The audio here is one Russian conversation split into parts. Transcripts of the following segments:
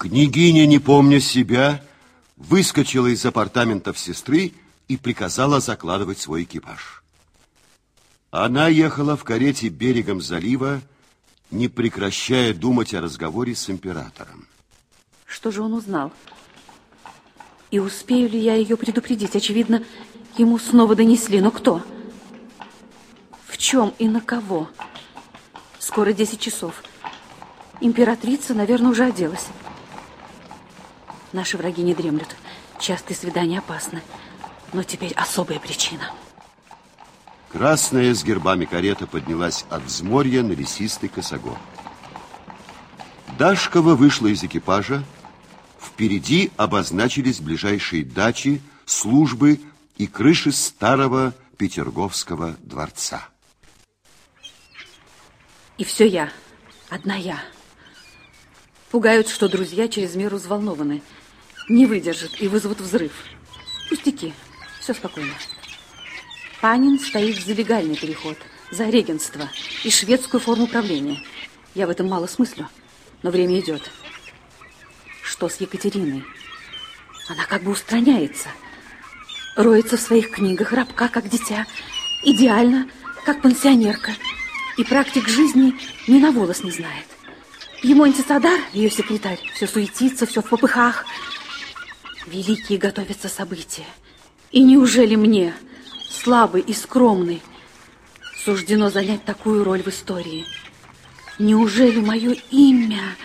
Княгиня, не помня себя, выскочила из апартаментов сестры и приказала закладывать свой экипаж. Она ехала в карете берегом залива, не прекращая думать о разговоре с императором. Что же он узнал? И успею ли я ее предупредить? Очевидно, ему снова донесли. Но кто? В чем и на кого? Скоро 10 часов. Императрица, наверное, уже оделась. Наши враги не дремлют. Частые свидания опасны. Но теперь особая причина. Красная с гербами карета поднялась от взморья на лесистый косогор. Дашкова вышла из экипажа. Впереди обозначились ближайшие дачи, службы и крыши старого Петерговского дворца. И все я, одна я. Пугают, что друзья через меру взволнованы не выдержат и вызовут взрыв. Пустяки, все спокойно. Панин стоит за легальный переход, за регенство и шведскую форму правления. Я в этом мало смыслю, но время идет. Что с Екатериной? Она как бы устраняется. Роется в своих книгах, рабка, как дитя. Идеально, как пансионерка. И практик жизни ни на волос не знает. Ему антисадар, ее секретарь, все суетится, все в попыхах. Великие готовятся события. И неужели мне, слабый и скромный, суждено занять такую роль в истории? Неужели мое имя...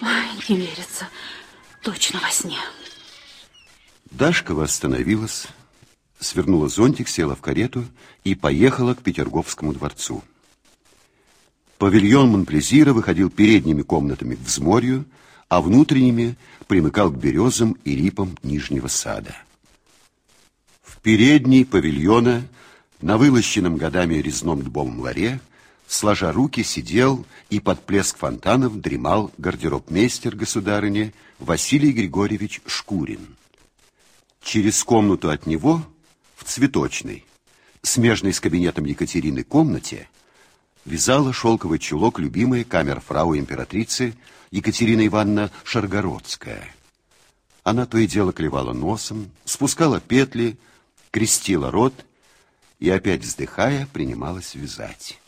Ой, не верится. Точно во сне. Дашкова остановилась, свернула зонтик, села в карету и поехала к Петерговскому дворцу. Павильон Монплезира выходил передними комнатами к взморью, а внутренними примыкал к березам и липам Нижнего сада. В передней павильона на вылощенном годами резном дубовом ларе, сложа руки, сидел и под плеск фонтанов дремал гардеробмейстер государыни Василий Григорьевич Шкурин. Через комнату от него, в цветочной, смежной с кабинетом Екатерины комнате, вязала шелковый чулок любимая камер-фрау императрицы Екатерина Ивановна Шаргородская. Она то и дело клевала носом, спускала петли, крестила рот и, опять вздыхая, принималась вязать.